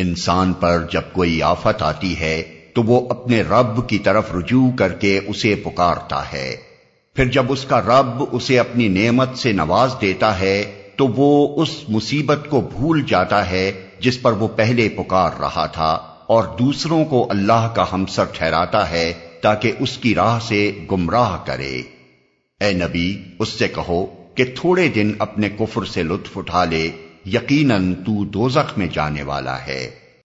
انسان پر جب کوئی آفت آتی ہے تو وہ اپنے رب کی طرف رجوع کر کے اسے پکارتا ہے۔ پھر جب اس کا رب اسے اپنی نعمت سے نواز دیتا ہے تو وہ اس مصیبت کو بھول جاتا ہے جس پر وہ پہلے پکار رہا تھا اور دوسروں کو اللہ کا ہمسر ٹھہراتا ہے تاکہ اس کی راہ سے گمراہ کرے۔ اے نبی، اس سے کہو کہ تھوڑے دن اپنے کفر سے لطف اٹھا لے۔ یقیناً تو دوزخ میں جانے والا ہے۔